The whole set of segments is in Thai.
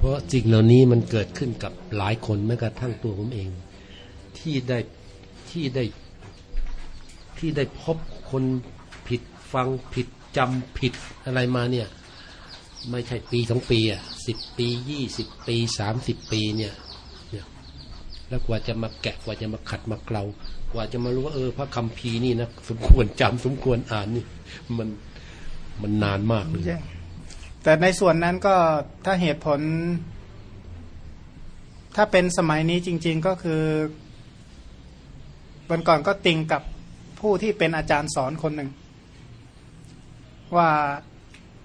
เพราะสิ่งเหล่านี้มันเกิดขึ้นกับหลายคนแม้กระทั่งตัวผมเอง ที่ได้ที่ได้ที่ได้พบคนผิดฟังผิดจำผิดอะไรมาเนี่ย ไม่ใช่ปีสองปีอะสิบปียี่สิบปีสามสิบปีเนี่ยเนี่ยแล้วกว่าจะมาแกะกว่าจะมาขัดมาเกลากว่าจะมารู้ว่าเออ พระคัมภีร์นี่นะสมควรจำสมควรอ่านนี่ มันมันนานมากเลย แต่ในส่วนนั้นก็ถ้าเหตุผล ถ้าเป็นสมัยนี้จริง ๆก็คือวันก่อนก็ติงกับผู้ที่เป็นอาจารย์สอนคนหนึ่ง ว่า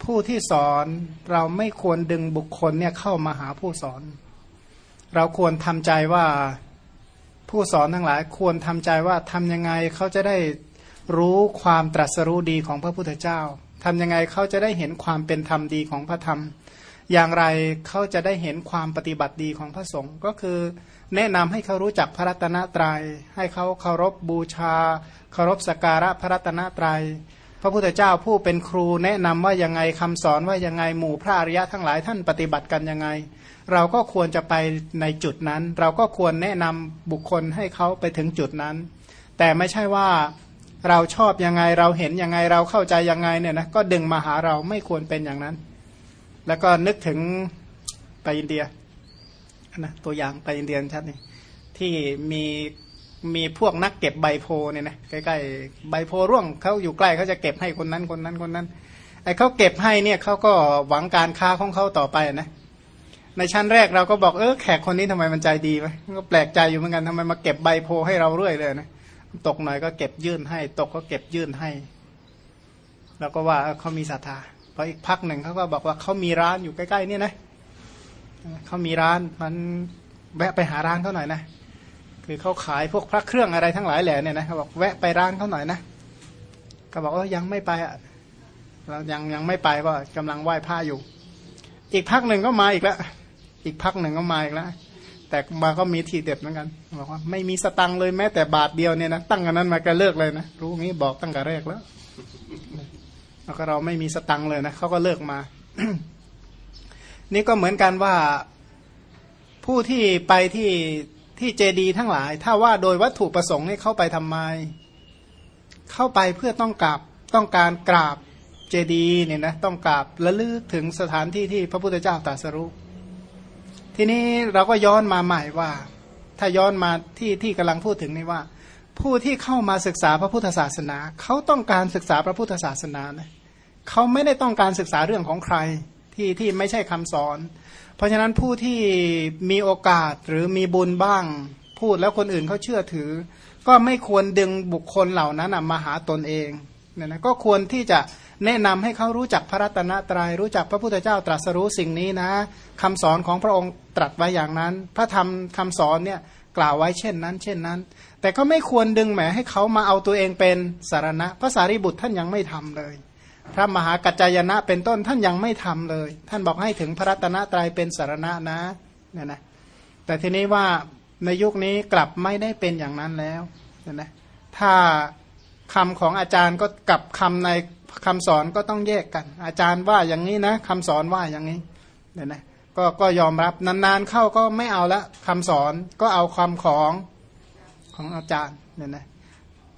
ผู้ที่สอนเราไม่ควรดึงบุคคลเนี่ยเข้ามาหาผู้สอน เราควรทำใจว่าผู้สอนทั้งหลายควรทำใจว่าทำยังไงเขาจะได้รู้ความตรัสรู้ดีของพระพุทธเจ้า ทำยังไงเขาจะได้เห็นความเป็นธรรมดีของพระธรรม อย่างไรเขาจะได้เห็นความปฏิบัติดีของพระสงฆ์ก็คือแนะนำให้เขารู้จักพระรัตนตรยัย ให้เขาเคารพบูชา เคารพสการะพระรัตนตรยัย พระพุทธเจ้าผู้เป็นครูแนะนำว่ายังไงคำสอนว่ายังไงหมู่พระอริยะทั้งหลายท่านปฏิบัติกันยังไง เราก็ควรจะไปในจุดนั้น เราก็ควรแนะนำบุคคลให้เขาไปถึงจุดนั้น แต่ไม่ใช่ว่า เราชอบยังไงเราเห็นยังไงเราเข้าใจยังไงเนี่ยนะก็ดึงมาหาเราไม่ควรเป็นอย่างนั้น แล้วก็นึกถึงไปอินเดียนะตัวอย่างไปอินเดียชัดนี่ที่มีมีพวกนักเก็บใบโพเนี่ยนะใกล้ๆใบโพร่วงเขาอยู่ใกล้เขาจะเก็บให้คนนั้นคนนั้นคนนั้นไอ้เขาเก็บให้เนี่ยเขาก็หวังการค้าของเขาต่อไปนะในชั้นแรกเราก็บอกเออแขกคนนี้ทำไมมันใจดีไหมก็แปลกใจอยู่เหมือนกันทำไมมาเก็บใบโพให้เราเรื่อยเลยนะ ตกหน่อยก็เก็บยื่นให้ ตกก็เก็บยื่นให้ แล้วก็ว่าเขามีศรัทธาพออีกพักหนึ่งเขาก็บอกว่าเขามีร้านอยู่ใกล้ๆนี่นะเขามีร้านมันแวะไปหาร้านเขาหน่อยนะคือเขาขายพวกพระเครื่องอะไรทั้งหลายแหล่เนี่ยนะเขาบอกแวะไปร้านเขาหน่อยนะก็บอกว่ายังไม่ไปอะเรายังยังไม่ไปก็กำลังไหว้ผ้าอยู่ อีกพักหนึ่งก็มาอีกแล้วอีกพักหนึ่งก็มาอีกแล้ว แต่มาก็มีทีเด็ดเหมือนกันบอกว่าไม่มีสตังเลยแม้แต่บาทเดียวเนี่ยนะตั้งกันนั้นมาก็เลิกเลยนะรู้งี้บอกตั้งแต่แรกแล้วแล้วก็เราไม่มีสตังเลยนะเขาก็เลิกมา นี่ก็เหมือนกันว่าผู้ที่ไปที่ที่เจดีทั้งหลาย ถ้าว่าโดยวัตถุประสงค์ให้เข้าไปทำไม เข้าไปเพื่อต้องกราบต้องการกราบเจดีเนี่ยนะต้องกราบและลึกถึงสถานที่ที่พระพุทธเจ้าตรัสรู้ ทีนี้เราก็ย้อนมาใหม่ว่า ถ้าย้อนมาที่ที่กำลังพูดถึงนี่ว่า ผู้ที่เข้ามาศึกษาพระพุทธศาสนา เขาต้องการศึกษาพระพุทธศาสนานะเขาไม่ได้ต้องการศึกษาเรื่องของใครที่ที่ไม่ใช่คำสอน เพราะฉะนั้นผู้ที่มีโอกาสหรือมีบุญบ้าง พูดแล้วคนอื่นเขาเชื่อถือ ก็ไม่ควรดึงบุคคลเหล่านั้นมาหาตนเองเนี่ยนะก็ควรที่จะ แนะนำให้เขารู้จักพระรัตนตรยัยรู้จักพระพุทธเจ้าตรัสรู้สิ่งนี้นะคำสอนของพระองค์ตรัสไว้อย่างนั้น พระธรรมคำสอนเนี่ยกล่าวไว้เช่นนั้น เช่นนั้น แต่ก็ไม่ควรดึงแหมให้เขามาเอาตัวเองเป็นสารณะพระสารีบุตรท่านยังไม่ทำเลย พระมหากัจจายนะเป็นต้นท่านยังไม่ทำเลย ท่านบอกให้ถึงพระรัตนตรัยเป็นสารณะนะเนี่ยนะแต่ทีนี้ว่าในยุคนี้กลับไม่ได้เป็นอย่างนั้นแล้วเนี่ยนะถ้าคำของอาจารย์ก็กับคำใน คำสอนก็ต้องแยกกัน อาจารย์ว่าอย่างนี้นะคำสอนว่าอย่างนี้เนี่ยนะก็ก็ยอมรับนานๆเข้าก็ไม่เอาละคำสอนก็เอาความของของอาจารย์เนี่ยนะ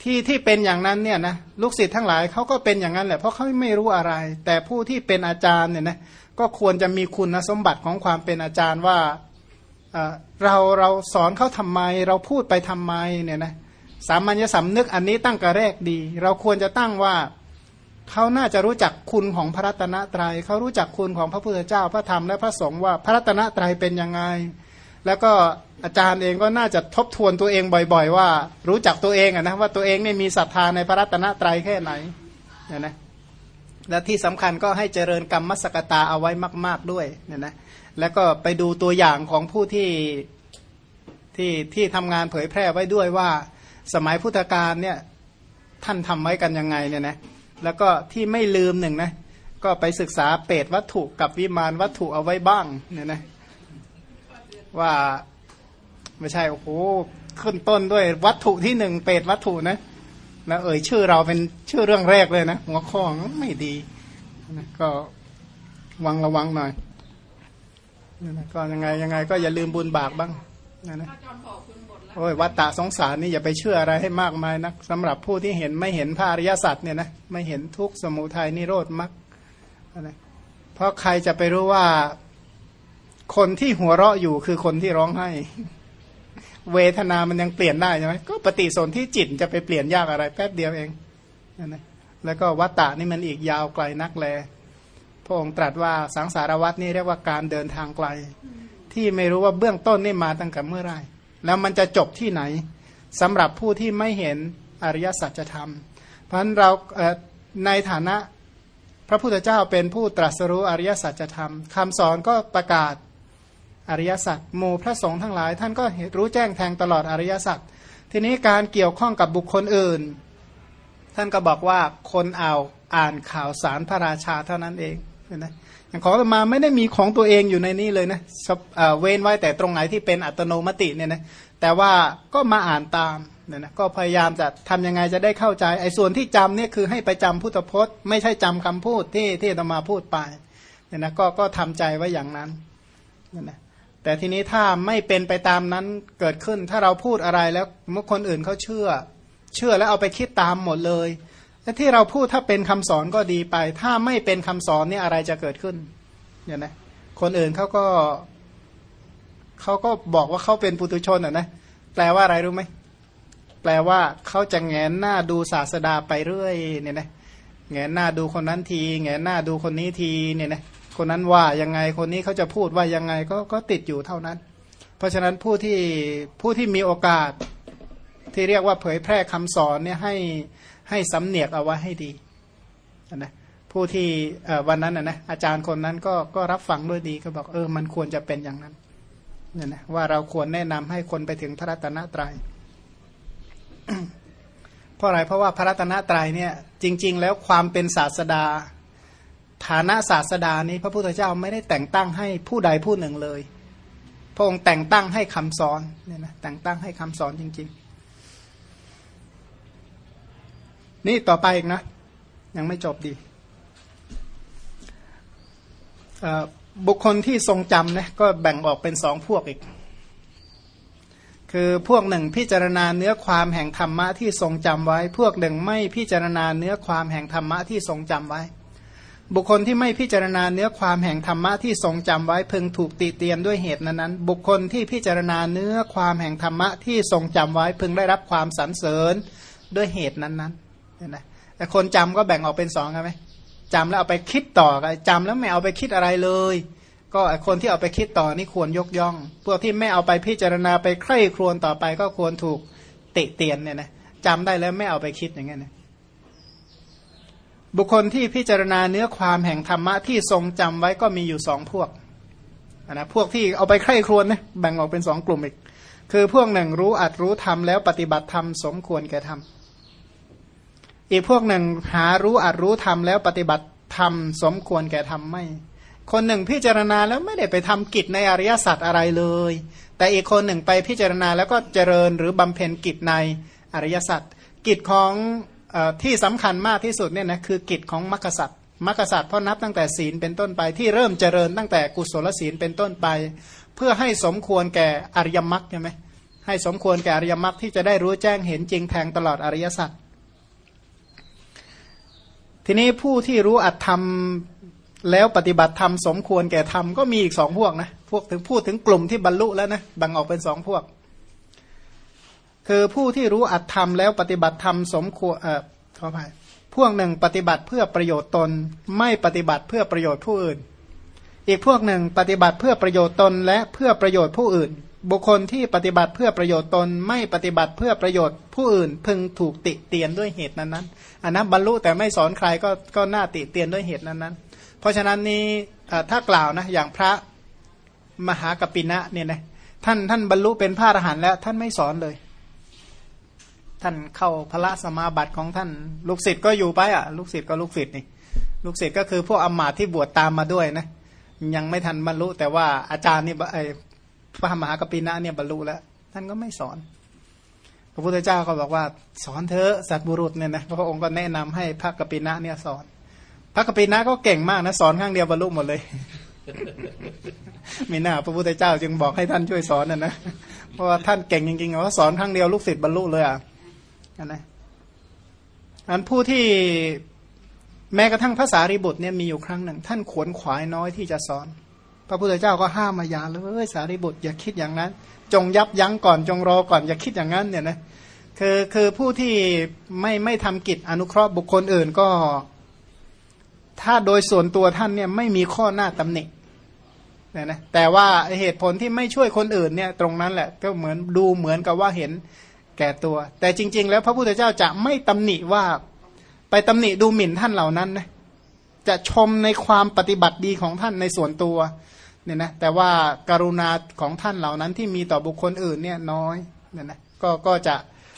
ที่ที่เป็นอย่างนั้นเนี่ยนะลูกศิษย์ทั้งหลายเขาก็เป็นอย่างนั้นแหละเพราะเขาไม่รู้อะไร แต่ผู้ที่เป็นอาจารย์เนี่ยนะก็ควรจะมีคุณสมบัติของความเป็นอาจารย์ว่าเราเราสอนเขาทำไม เราพูดไปทำไมเนี่ยนะสามัญญสำนึกอันนี้ตั้งกระแรกดี เราควรจะตั้งว่า เขาน่าจะรู้จักคุณของพระรัตนตรยัยเขารู้จักคุณของพระพุทธเจ้าพระธรรมและพระสงฆ์ว่าพระรัตนตรัยเป็นยังไง แล้วก็อาจารย์เองก็น่าจะทบทวนตัวเองบ่อย ๆ ว่า รู้จักตัวเองอะนะว่าตัวเองเนี่ยมีศรัทธาในพระรัตนตรัยแค่ไหนเนี่ยนะและที่สำคัญก็ให้เจริญกรรมมสกตาเอาไว้มาก ๆด้วยเนี่ยนะแล้วก็ไปดูตัวอย่างของผู้ที่ที่ที่ทำงานเผยแพร่ไว้ด้วยว่า สมัยพุทธกาลเนี่ยท่านทำไว้กันยังไงเนี่ยนะ แล้วก็ที่ไม่ลืมหนึ่งนะก็ไปศึกษาเปรตวัตถุกับวิมานวัตถุเอาไว้บ้างเนี่ยนะว่าไม่ใช่โอ้โหขึ้นต้นด้วยวัตถุที่หนึ่งเปรตวัตถุนะแล้วเอ่ยชื่อเราเป็นชื่อเรื่องแรกเลยนะหัวข้อไม่ดีนะก็วังระวังหน่อยนั่นนะก็ยังไงยังไง ก็อย่าลืมบุญบาปบ้างนะนะ โอ้ยวัตตะสงสารนี่อย่าไปเชื่ออะไรให้มากมายนักสำหรับผู้ที่เห็นไม่เห็นพระอริยสัจเนี่ยนะไม่เห็นทุกข์สมุทัยนิโรธมรรคเพราะใครจะไปรู้ว่าคนที่หัวเราะอยู่คือคนที่ร้องไห้ เวทนามันยังเปลี่ยนได้ใช่ไหมก็ปฏิสนธิจิตจะไปเปลี่ยนยากอะไร แป๊บเดียวเองนั่นนะแล้วก็วัตตะนี่มันอีกยาวไกลนักแลพระองค์ตรัสว่าสังสารวัตนี่เรียกว่าการเดินทางไกล ที่ไม่รู้ว่าเบื้องต้นนี่มาตั้งแต่เมื่อไหร่ แล้วมันจะจบที่ไหนสำหรับผู้ที่ไม่เห็นอริยสัจธรรม เพราะฉะนั้นเราในฐานะพระพุทธเจ้าเป็นผู้ตรัสรู้อริยสัจธรรมคำสอนก็ประกาศอริยสัจหมู่พระสงฆ์ทั้งหลาย ท่านก็รู้แจ้งแทงตลอดอริยสัจทีนี้การเกี่ยวข้องกับบุคคลอื่น ท่านก็บอกว่าคนเอาอ่านข่าวสารพระราชาเท่านั้นเอง เห็นไหมอย่างของมาไม่ได้มีของตัวเองอยู่ในนี้เลยนะเว้นไว้แต่ตรงไหนที่เป็นอัตโนมัติเนี่ยนะแต่ว่าก็มาอ่านตามเนี่ยนะก็พยายามจะทำยังไงจะได้เข้าใจไอ้ส่วนที่จำเนี่ยคือให้ไปจำพุทธพจน์ ไม่ใช่จำคำพูดที่ที่ตมาพูดไปเนี่ยนะก็ก็ทำใจไว้อย่างนั้นเนี่ยนะแต่ทีนี้ถ้าไม่เป็นไปตามนั้นเกิดขึ้นถ้าเราพูดอะไรแล้วมุคนอื่นเขาเชื่อ เชื่อแล้วเอาไปคิดตามหมดเลย และที่เราพูดถ้าเป็นคำสอนก็ดีไป ถ้าไม่เป็นคำสอนเนี่ยอะไรจะเกิดขึ้นเนี่ยนะคนอื่นเขาก็เขาก็บอกว่าเขาเป็นปุตุชนอะนะแปลว่าอะไรรู้ไหมแปลว่าเขาจะแงนหน้าดูศาสดาไปเรื่อยเนี่ยนะแงนหน้าดูคนนั้นทีแงนหน้าดูคนนี้ทีเนี่ยนะคนนั้นว่ายังไงคนนี้เขาจะพูดว่ายังไงก็ก็ติดอยู่เท่านั้น เพราะฉะนั้นผู้ที่ผู้ที่มีโอกาสที่เรียกว่าเผยแพร่คำสอนเนี่ยให้ ให้สำเนียกเอาไว้ให้ดีนะผู้ที่วันนั้นนะอาจารย์คนนั้นก็ก็รับฟังด้วยดีก็บอกเออมันควรจะเป็นอย่างนั้นเนี่ยนะว่าเราควรแนะนำให้คนไปถึงพระรัตนตรยัยเพราะอะไรเพราะว่าพระรัตนตรัยเนี่ย จริง ๆ แล้วความเป็นศาสดา ฐานะศาสดานี้พระพุทธเจ้าไม่ได้แต่งตั้งให้ผู้ใดผู้หนึ่งเลย พระองค์แต่งตั้งให้คำสอนเนี่ยนะแต่งตั้งให้คำสอนจริง ๆ นี่ต่อไปอีกนะ ยังไม่จบดี บุคคลที่ทรงจำนะก็แบ่งออกเป็นสองพวกอีก คือพวกหนึ่งพิจารณาเนื้อความแห่งธรรมะที่ทรงจำไว้ พวกหนึ่งไม่พิจารณาเนื้อความแห่งธรรมะที่ทรงจำไว้ บุคคลที่ไม่พิจารณาเนื้อความแห่งธรรมะที่ทรงจำไว้พึงถูกติเตียนด้วยเหตุนั้นๆบุคคลที่พิจารณาเนื้อความแห่งธรรมะที่ทรงจำไว้พึงได้รับความสรรเสริญด้วยเหตุนั้นๆ เนี่ยนะแต่คนจำก็แบ่งออกเป็นสองใช่ไหมจำแล้วเอาไปคิดต่อจำแล้วไม่เอาไปคิดอะไรเลย ก็คนที่เอาไปคิดต่อนี่ควรยกย่อง พวกที่ไม่เอาไปพิจารณาไปใคร่ครวญต่อไปก็ควรถูกติเตียนเนี่ยนะจำได้แล้วไม่เอาไปคิดอย่างเงี้ยนะบุคคลที่พิจารณาเนื้อความแห่งธรรมะที่ทรงจำไว้ก็มีอยู่สองพวกนะพวกที่เอาไปใคร่ครวญนะแบ่งออกเป็นสองกลุ่มอีก คือพวกหนึ่งรู้อัดรู้ทำแล้วปฏิบัติธรรมสมควรแก่ธรรม อีกพวกหนึ่งหารู้อัดรู้ทำแล้วปฏิบัติทำสมควรแก่ทำไม่ คนหนึ่งพิจารณาแล้วไม่ได้ไปทำกิจในอริยสัจอะไรเลย แต่อีกคนหนึ่งไปพิจารณาแล้วก็เจริญหรือบำเพ็ญกิจในอริยสัจกิจของอที่สำคัญมากที่สุดเนี่ยนะคือกิจของมรรคสัจมรรคสัจเพราะนับตั้งแต่ศีลเป็นต้นไปที่เริ่มเจริญตั้งแต่กุศลศีลเป็นต้นไป เพื่อให้สมควรแก่อริยมรรคใช่ไหมให้สมควรแก่อริยมรรคที่จะได้รู้แจ้งเห็นจริงแทงตลอดอริยสัจ ทีนี้ผู้ที่รู้อัตธรรมแล้วปฏิบัติธรรมสมควรแก่ธรรมก็มีอีกสองพวกนะพวกถึงพูดถึงกลุ่มที่บรรลุแล้วนะแบ่งออกเป็นสองพวก คือผู้ที่รู้อัตธรรมแล้วปฏิบัติธรรมสมควรเอ่อขออภัยพวกหนึ่งปฏิบัติเพื่อประโยชน์ตน ไม่ปฏิบัติเพื่อประโยชน์ผู้อื่น อีกพวกหนึ่งปฏิบัติเพื่อประโยชน์ตนและเพื่อประโยชน์ผู้อื่น บุคคลที่ปฏิบัติเพื่อประโยชน์ตนไม่ปฏิบัติเพื่อประโยชน์ ผู้อื่นพึงถูกติเตียนด้วยเหตุนั้นๆอันนั้นบรรลุแต่ไม่สอนใครก็ก็น่าติเตียนด้วยเหตุนั้นนั้นเพราะฉะนั้นนี้ถ้ากล่าวนะอย่างพระมหากปินะเนี่ยนะท่านท่านบรรลุเป็นพระอรหันต์แล้วท่านไม่สอนเลย ท่านเข้าพระสมาบัติของท่าน ลูกศิษย์ก็อยู่ไปอะ ลูกศิษย์ก็ลูกศิษย์นี่ลูกศิษย์ก็คือพวกอมาตที่บวชตามมาด้วยนะยังไม่ทันบรรลุแต่ว่าอาจารย์นี่ไอ พระมหากปินะเนี่ยบรรลุแล้ว ท่านก็ไม่สอน พระพุทธเจ้าก็บอกว่า สอนเธอสัตบุรุษเนี่ยนะพระองค์ก็แนะนำให้พระกปินะเนี่ยสอน พระกปินะก็เก่งมากนะสอนข้างเดียวบรรลุหมดเลยมีหน้าพระพุทธเจ้าจึงบอกให้ท่านช่วยสอนนะนะเพราะว่าท่านเก่งจริงๆว่าสอนครั้งเดียวลูกศิษย์บรรลุเลยอะนะอันผู้ที่แม้กระทั่งภาษาริบุตรเนี่ยมีอยู่ครั้งหนึ่ง ท่านขวนขวายน้อยที่จะสอน พระพุทธเจ้าก็ห้ามมาอย่าเลยสารีบุตรอย่าคิดอย่างนั้น จงยับยั้งก่อนจงรอก่อนอย่าคิดอย่างนั้นเนี่ยนะคือคือผู้ที่ไม่ไม่ทำกิจอนุเคราะห์บุคคลอื่นก็ ถ้าโดยส่วนตัวท่านเนี่ยไม่มีข้อหน้าตำหนิเนี่ยนะแต่ว่าเหตุผลที่ไม่ช่วยคนอื่นเนี่ยตรงนั้นแหละก็เหมือนดูเหมือนกับว่าเห็นแก่ตัว แต่จริง ๆ แล้วพระพุทธเจ้าจะไม่ตำหนิว่าไปตำหนิดูหมิ่นท่านเหล่านั้นนะจะชมในความปฏิบัติดีของท่านในส่วนตัว เนี่ยนะแต่ว่าการุณาของท่านเหล่านั้นที่มีต่อบุคคลอื่นเนี่ยน้อยเนี่ยนะก็ก็จะ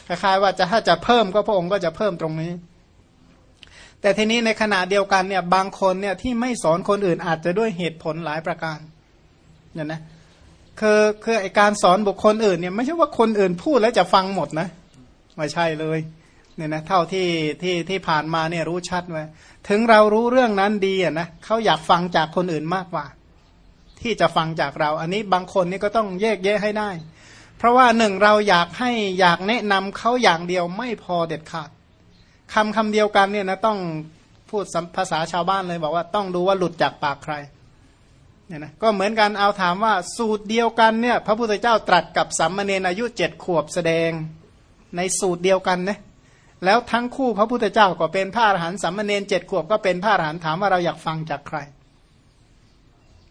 คล้ายๆว่าจะถ้าจะเพิ่มก็พระองค์ก็จะเพิ่มตรงนี้ แต่ทีนี้ในขณะเดียวกันเนี่ยบางคนเนี่ยที่ไม่สอนคนอื่นอาจจะด้วยเหตุผลหลายประการเนี่ยนะคือคือไอการสอนบุคคลอื่นเนี่ยไม่ใช่ว่าคนอื่นพูดแล้วจะฟังหมดนะไม่ใช่เลยเนี่ยนะเท่าที่ที่ที่ผ่านมาเนี่ยรู้ชัดไว่าถึงเรารู้เรื่องนั้นดีอะนะเขาอยากฟังจากคนอื่นมากกว่า ที่จะฟังจากเรา อันนี้บางคนนี่ก็ต้องแยกแยะให้ได้ เพราะว่าหนึ่งเราอยากให้อยากแนะนำเขาอย่างเดียวไม่พอเด็ดขาดคำคำเดียวกันเนี่ยนะต้องพูดภาษาชาวบ้านเลยบอกว่าต้องดูว่าหลุดจากปากใครเนี่ยนะก็เหมือนกันเอาถามว่าสูตรเดียวกันเนี่ยพระพุทธเจ้าตรัสกับสัมมาเนนอายุเจ็ดขวบแสดงในสูตรเดียวกันนะแล้วทั้งคู่พระพุทธเจ้าก็เป็นพระอรหันต์สัมมาเนนเจ็ดขวบก็เป็นพระอรหันต์ถามว่าเราอยากฟังจากใคร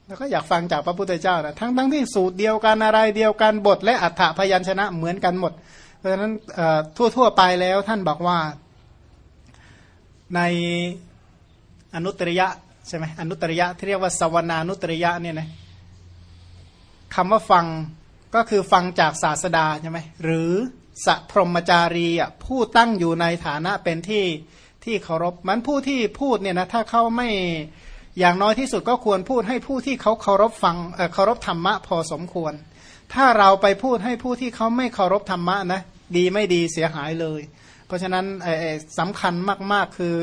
แล้วก็อยากฟังจากพระพุทธเจ้านะทั้งทั้งที่สูตรเดียวกันอะไรเดียวกันบท และอัฏฐพยัญชนะเหมือนกันหมด เพราะฉะนั้นทั่วทั่วไปแล้วท่านบอกว่าในอนุตริยะใช่ไหมอนุตริยะที่เรียกว่าสวนานุตริยะเนี่ยนะคำว่าฟังก็คือฟังจากศาสดาใช่ไหมหรือสัพรมจารีอะผู้ตั้งอยู่ในฐานะเป็นที่ที่เคารพมันผู้ที่พูดเนี่ยนะถ้าเขาไม่ อย่างน้อยที่สุดก็ควรพูดให้ผู้ที่เขาเคารพฟังเคารพธรรมะพอสมควร ถ้าเราไปพูดให้ผู้ที่เขาไม่เคารพธรรมะนะดีไม่ดีเสียหายเลย เพราะฉะนั้นสำคัญมากๆคือ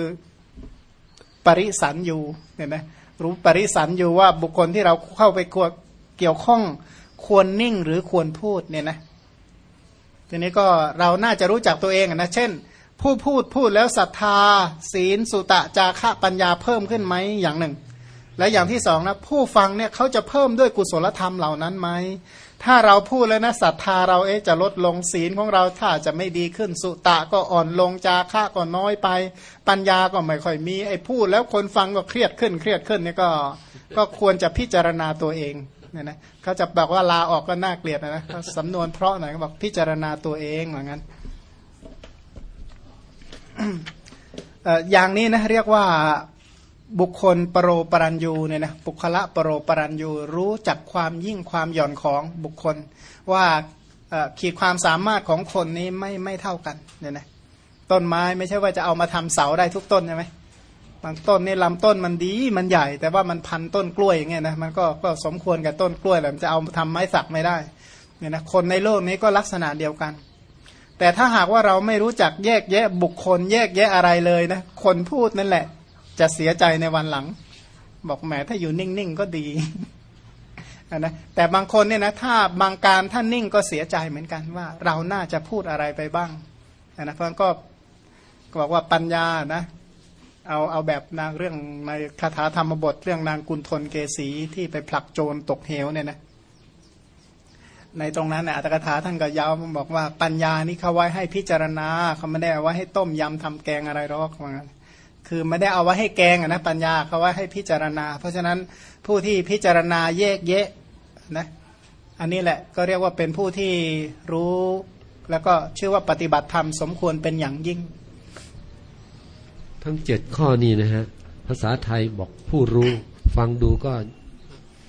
ปริสันอยู่เนี่ยนะรู้ปริสันอยู่ว่าบุคคลที่เราเข้าไปเกี่ยวข้องควรนิ่งหรือควรพูดเนี่ยนะทีนี้ก็เราน่าจะรู้จักตัวเองนะเช่น ผู้พูดพูดแล้วศรัทธา ศีลสุตะจาระปัญญาเพิ่มขึ้นไหมอย่างหนึ่ง อย่างที่สองนะผู้ฟังเนี่ยเขาจะเพิ่มด้วยกุศลธรรมเหล่านั้นไหมถ้าเราพูดแล้วนะศรัทธาเราเอ๊จะลดลงศีลของเราถ้าจะไม่ดีขึ้นสุตะก็อ่อนลงจาระก็น้อยไป ปัญญาก็ไม่ค่อยมีไอ้พูดแล้วคนฟังก็เครียดขึ้นเครียดขึ้นเนี่ยก็ก็ควรจะพิจารณาตัวเองเนี่ยนะเขาจะบอกว่าลาออกก็น่าเกลียดนะสำนวนเพราะหน่อยก็บอกพิจารณาตัวเองเหมือนกันอย่างนี้นะเรียกว่า บุคคลปรโรปรัญยูเนี่ยนะบุคละปรโรปรัญยูรู้จักความยิ่งความหย่อนของบุคคล ว่าขีดความสามารถของคนนี้ไม่ไม่เท่ากันเนี่ยนะต้นไม้ไม่ใช่ว่าจะเอามาทำเสาได้ทุกต้นใช่ไหมบางต้นนี่ลำต้นมันดีมันใหญ่ แต่ว่ามันพันต้นกล้วยอย่างเงี้ยนะมันก็ก็สมควรกับต้นกล้วยแหละมันจะเอาทำไม้สักไม่ได้เนี่ยนะคนในโลกนี้ก็ลักษณะเดียวกัน แต่ถ้าหากว่าเราไม่รู้จักแยกแยะบุคคล แยกแยะอะไรเลยนะคนพูดนั่นแหละ จะเสียใจในวันหลัง บอกแหมถ้าอยู่นิ่งๆก็ดีนะแต่บางคนเนี่ยนะถ้าบางการท่านนิ่งก็เสียใจเหมือนกันว่า เราน่าจะพูดอะไรไปบ้างนะเพราะก็บอกว่าปัญญานะเอาเอาแบบนางเรื่องในคาถาธรรมบทเรื่องนางกุลทนเกษีที่ไปผลักโจรตกเหวเนี่ยนะในตรงนั้นเนี่ยอัตถกถาท่านก็ยาวบอกว่าปัญญานี่เขาไว้ให้พิจารณาเขาไม่ได้เอาไว้ให้ต้มยำทำแกงอะไรหรอกว่างั้น คือไม่ได้เอาไว้ให้แกงนะปัญญาเขาไว้ให้พิจารณา เพราะฉะนั้นผู้ที่พิจารณาแยกแยะนะอันนี้แหละก็เรียกว่าเป็นผู้ที่รู้ แล้วก็ชื่อว่าปฏิบัติธรรมสมควรเป็นอย่างยิ่ง ทั้งเจ็ดข้อนี้นะฮะภาษาไทยบอกผู้รู้ ฟังดูก็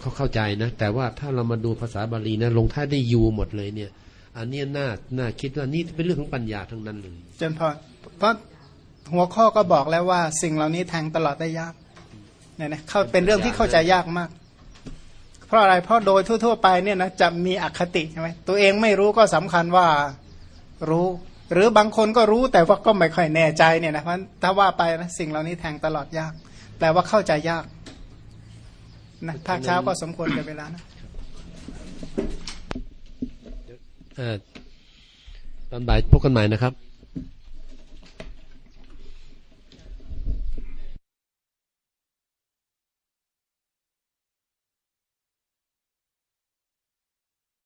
เขาเข้าใจนะ แต่ว่าถ้าเรามาดูภาษาบาลีนะลงท้ายได้ยูหมดเลยเนี่ย อันนี้น่าน่าคิดว่านี่เป็นเรื่องของปัญญาทั้งนั้นเลยเจนพอเพราะ หัวข้อก็บอกแล้วว่า สิ่งเหล่านี้แทงตลอดได้ยากเนี่ยนะเขาเป็นเรื่องที่เข้าใจยากมาก เพราะอะไรเพราะโดยทั่ว ๆ ไปเนี่ยนะจะมีอคติใช่ไหมตัวเองไม่รู้ก็สำคัญว่ารู้ หรือบางคนก็รู้แต่ว่าก็ไม่ค่อยแน่ใจเนี่ยนะเพราะถ้าว่าไปนะสิ่งเหล่านี้แทงตลอดยากแปลว่าเข้าใจยากนะภาคเช้าก็สมควรกับเวลานะตอนบ่ายพบกันใหม่นะครับ